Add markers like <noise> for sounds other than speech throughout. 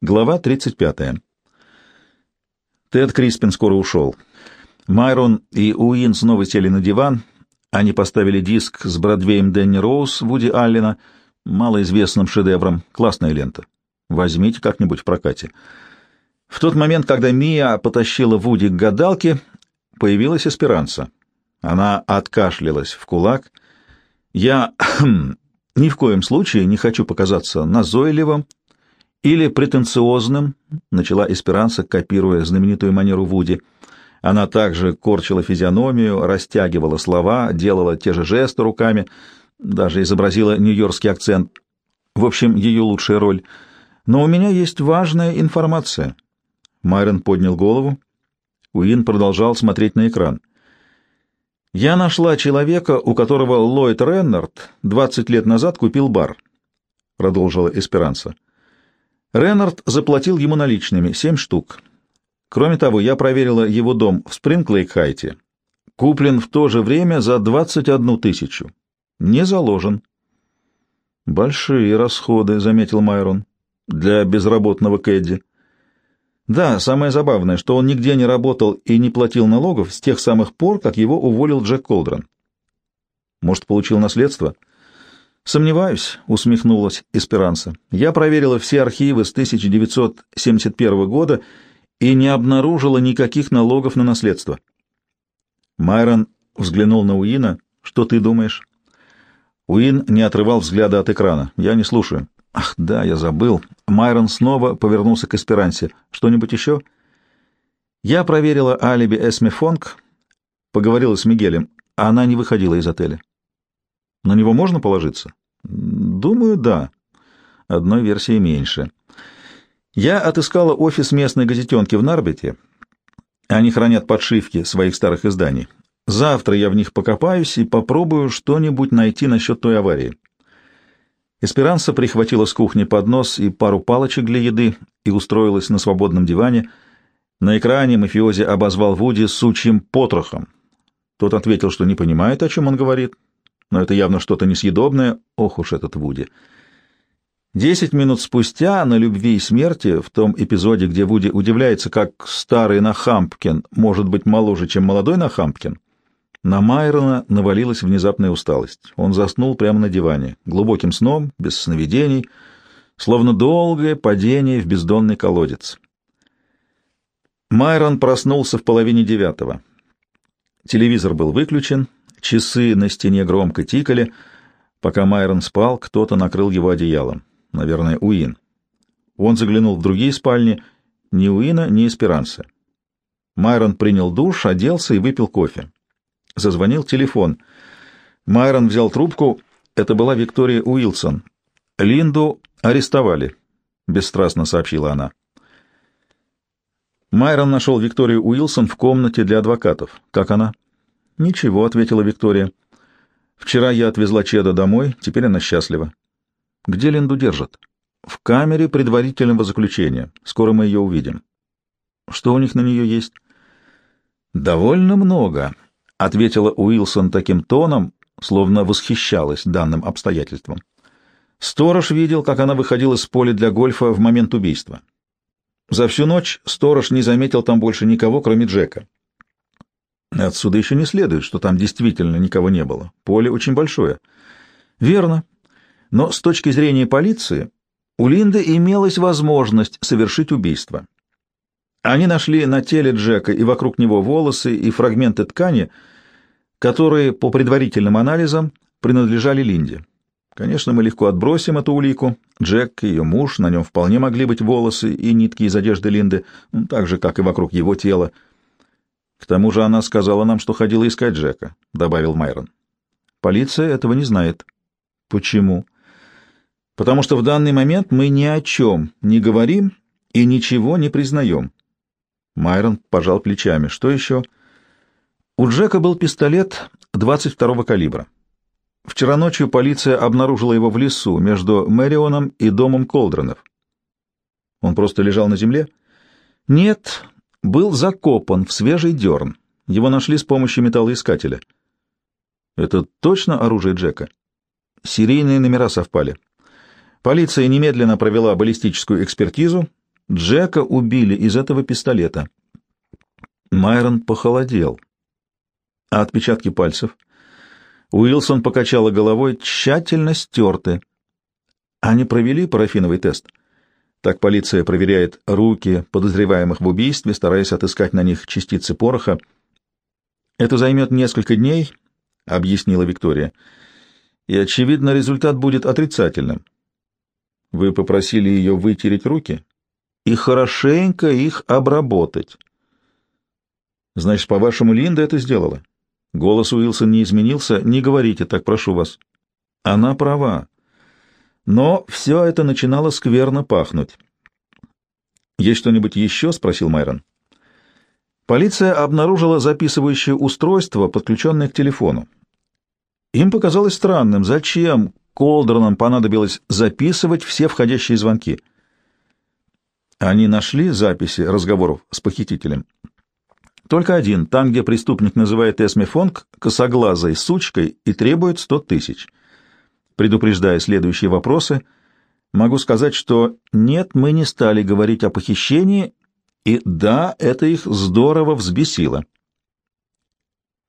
Глава 35. Тед Криспин скоро ушел. Майрон и Уин снова сели на диван. Они поставили диск с Бродвеем Дэнни Роуз Вуди Аллена, малоизвестным шедевром. Классная лента. Возьмите как-нибудь в прокате. В тот момент, когда Мия потащила Вуди к гадалке, появилась эсперанца. Она откашлялась в кулак. «Я <clears throat> ни в коем случае не хочу показаться назойливым или претенциозным, начала Эсперанса, копируя знаменитую манеру Вуди. Она также корчила физиономию, растягивала слова, делала те же жесты руками, даже изобразила нью-йоркский акцент. В общем, ее лучшая роль. Но у меня есть важная информация. Майрон поднял голову. Уин продолжал смотреть на экран. «Я нашла человека, у которого Ллойд Реннард 20 лет назад купил бар», — продолжила Эсперанса. Реннард заплатил ему наличными, семь штук. Кроме того, я проверила его дом в Спринглейк-Хайте. Куплен в то же время за 21 тысячу. Не заложен. Большие расходы, — заметил Майрон, — для безработного Кэдди. Да, самое забавное, что он нигде не работал и не платил налогов с тех самых пор, как его уволил Джек Колдрон. Может, получил наследство? — «Сомневаюсь», — усмехнулась Эсперанса. «Я проверила все архивы с 1971 года и не обнаружила никаких налогов на наследство». Майрон взглянул на Уина. «Что ты думаешь?» Уин не отрывал взгляда от экрана. «Я не слушаю». «Ах, да, я забыл». Майрон снова повернулся к Эсперансе. «Что-нибудь еще?» «Я проверила алиби Эсми Фонг, поговорила с Мигелем. Она не выходила из отеля». «На него можно положиться?» Думаю, да. Одной версии меньше. Я отыскала офис местной газетенки в Нарбете. Они хранят подшивки своих старых изданий. Завтра я в них покопаюсь и попробую что-нибудь найти насчет той аварии. Эсперанса прихватила с кухни поднос и пару палочек для еды и устроилась на свободном диване. На экране мафиози обозвал Вуди сучьим потрохом. Тот ответил, что не понимает, о чем он говорит, но это явно что-то несъедобное. Ох уж этот Вуди. Десять минут спустя на «Любви и смерти», в том эпизоде, где Вуди удивляется, как старый Нахампкин может быть моложе, чем молодой Нахампкин, на Майрона навалилась внезапная усталость. Он заснул прямо на диване, глубоким сном, без сновидений, словно долгое падение в бездонный колодец. Майрон проснулся в половине девятого. Телевизор был выключен, Часы на стене громко тикали. Пока Майрон спал, кто-то накрыл его одеялом. Наверное, Уин. Он заглянул в другие спальни. Ни Уина, ни Эсперанса. Майрон принял душ, оделся и выпил кофе. Зазвонил телефон. Майрон взял трубку. Это была Виктория Уилсон. «Линду арестовали», — бесстрастно сообщила она. Майрон нашел Викторию Уилсон в комнате для адвокатов. Как она? «Ничего», — ответила Виктория. «Вчера я отвезла Чеда домой, теперь она счастлива». «Где Линду держат?» «В камере предварительного заключения. Скоро мы ее увидим». «Что у них на нее есть?» «Довольно много», — ответила Уилсон таким тоном, словно восхищалась данным обстоятельством. Сторож видел, как она выходила с поля для гольфа в момент убийства. За всю ночь сторож не заметил там больше никого, кроме Джека. Отсюда еще не следует, что там действительно никого не было. Поле очень большое. Верно. Но с точки зрения полиции у Линды имелась возможность совершить убийство. Они нашли на теле Джека и вокруг него волосы и фрагменты ткани, которые, по предварительным анализам, принадлежали Линде. Конечно, мы легко отбросим эту улику. Джек и ее муж, на нем вполне могли быть волосы и нитки из одежды Линды, так же, как и вокруг его тела. К тому же она сказала нам, что ходила искать Джека, — добавил Майрон. Полиция этого не знает. Почему? Потому что в данный момент мы ни о чем не говорим и ничего не признаем. Майрон пожал плечами. Что еще? У Джека был пистолет 22-го калибра. Вчера ночью полиция обнаружила его в лесу между Мэрионом и домом Колдронов. Он просто лежал на земле? Нет, был закопан в свежий дерн. Его нашли с помощью металлоискателя. Это точно оружие Джека? Серийные номера совпали. Полиция немедленно провела баллистическую экспертизу. Джека убили из этого пистолета. Майрон похолодел. А отпечатки пальцев? Уилсон покачала головой, тщательно стерты. Они провели парафиновый тест. Так полиция проверяет руки подозреваемых в убийстве, стараясь отыскать на них частицы пороха. «Это займет несколько дней», — объяснила Виктория. «И, очевидно, результат будет отрицательным. Вы попросили ее вытереть руки и хорошенько их обработать». «Значит, по-вашему, Линда это сделала?» Голос Уилсон не изменился. «Не говорите так, прошу вас». «Она права. Но все это начинало скверно пахнуть. «Есть что-нибудь еще?» — спросил Майрон. Полиция обнаружила записывающее устройство, подключенное к телефону. Им показалось странным, зачем Колдронам понадобилось записывать все входящие звонки. Они нашли записи разговоров с похитителем. Только один, там, где преступник называет Эсми Фонг косоглазой сучкой и требует сто тысяч. Предупреждая следующие вопросы, могу сказать, что нет, мы не стали говорить о похищении, и да, это их здорово взбесило.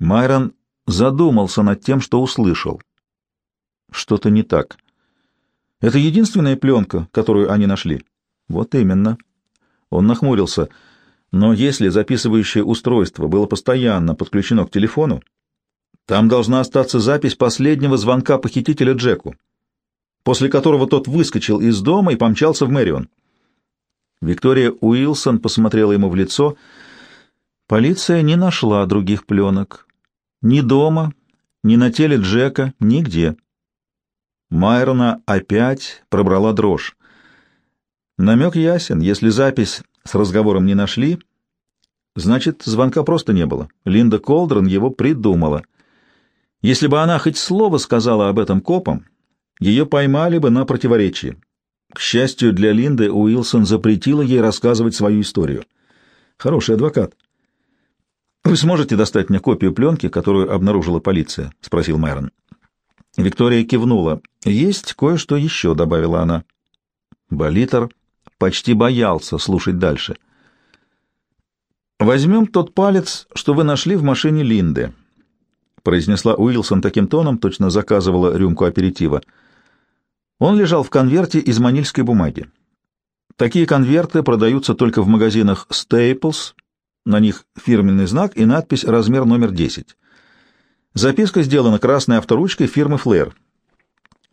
Майрон задумался над тем, что услышал. Что-то не так. Это единственная пленка, которую они нашли? Вот именно. Он нахмурился. Но если записывающее устройство было постоянно подключено к телефону, там должна остаться запись последнего звонка похитителя Джеку, после которого тот выскочил из дома и помчался в Мэрион. Виктория Уилсон посмотрела ему в лицо. Полиция не нашла других пленок. Ни дома, ни на теле Джека, нигде. Майрона опять пробрала дрожь. Намек ясен. Если запись с разговором не нашли, значит, звонка просто не было. Линда Колдрон его придумала — если бы она хоть слово сказала об этом копам, ее поймали бы на противоречии. К счастью для Линды, Уилсон запретила ей рассказывать свою историю. Хороший адвокат. «Вы сможете достать мне копию пленки, которую обнаружила полиция?» — спросил Майрон. Виктория кивнула. «Есть кое-что еще», — добавила она. Болитер почти боялся слушать дальше. «Возьмем тот палец, что вы нашли в машине Линды», произнесла Уилсон таким тоном, точно заказывала рюмку аперитива. Он лежал в конверте из манильской бумаги. Такие конверты продаются только в магазинах Staples, на них фирменный знак и надпись «Размер номер 10». Записка сделана красной авторучкой фирмы Flair.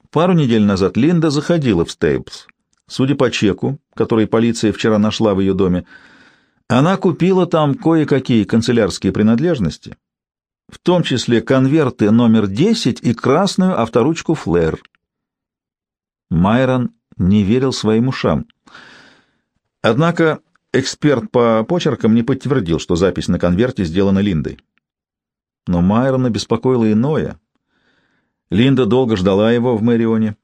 Пару недель назад Линда заходила в Staples. Судя по чеку, который полиция вчера нашла в ее доме, она купила там кое-какие канцелярские принадлежности, в том числе конверты номер 10 и красную авторучку Флэр. Майрон не верил своим ушам. Однако эксперт по почеркам не подтвердил, что запись на конверте сделана Линдой. Но Майрона беспокоило иное. Линда долго ждала его в Мэрионе.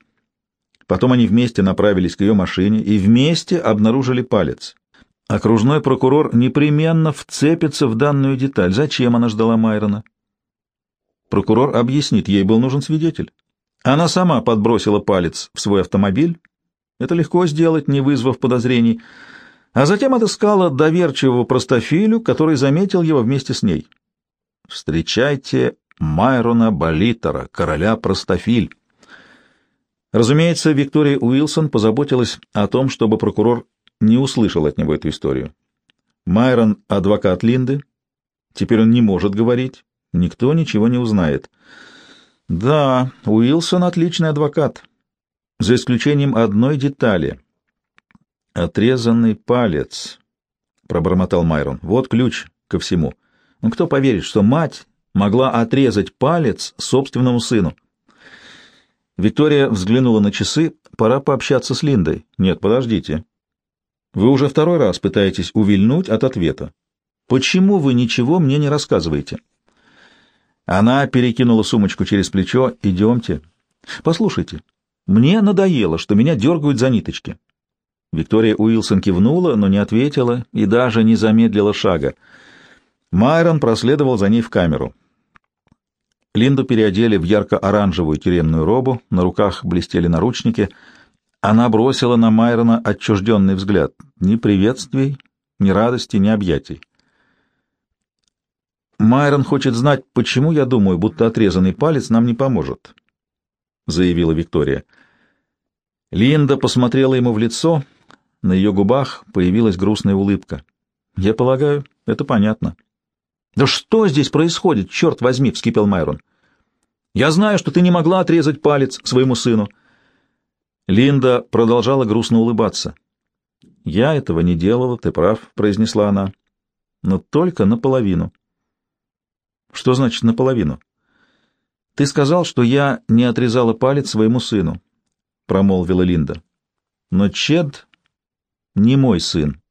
Потом они вместе направились к ее машине и вместе обнаружили палец. Окружной прокурор непременно вцепится в данную деталь. Зачем она ждала Майрона? Прокурор объяснит, ей был нужен свидетель. Она сама подбросила палец в свой автомобиль. Это легко сделать, не вызвав подозрений. А затем отыскала доверчивого простофилю, который заметил его вместе с ней. Встречайте Майрона Болитера, короля простофиль. Разумеется, Виктория Уилсон позаботилась о том, чтобы прокурор не услышал от него эту историю. Майрон — адвокат Линды. Теперь он не может говорить. Никто ничего не узнает. Да, Уилсон отличный адвокат. За исключением одной детали. Отрезанный палец, пробормотал Майрон. Вот ключ ко всему. Ну кто поверит, что мать могла отрезать палец собственному сыну? Виктория взглянула на часы. Пора пообщаться с Линдой. Нет, подождите. Вы уже второй раз пытаетесь увильнуть от ответа. Почему вы ничего мне не рассказываете? Она перекинула сумочку через плечо. «Идемте». «Послушайте, мне надоело, что меня дергают за ниточки». Виктория Уилсон кивнула, но не ответила и даже не замедлила шага. Майрон проследовал за ней в камеру. Линду переодели в ярко-оранжевую тюремную робу, на руках блестели наручники. Она бросила на Майрона отчужденный взгляд. Ни приветствий, ни радости, ни объятий. Майрон хочет знать, почему я думаю, будто отрезанный палец нам не поможет, — заявила Виктория. Линда посмотрела ему в лицо, на ее губах появилась грустная улыбка. Я полагаю, это понятно. — Да что здесь происходит, черт возьми, — вскипел Майрон. — Я знаю, что ты не могла отрезать палец своему сыну. Линда продолжала грустно улыбаться. — Я этого не делала, ты прав, — произнесла она, — но только наполовину. — Что значит наполовину? — Ты сказал, что я не отрезала палец своему сыну, — промолвила Линда. — Но Чед не мой сын.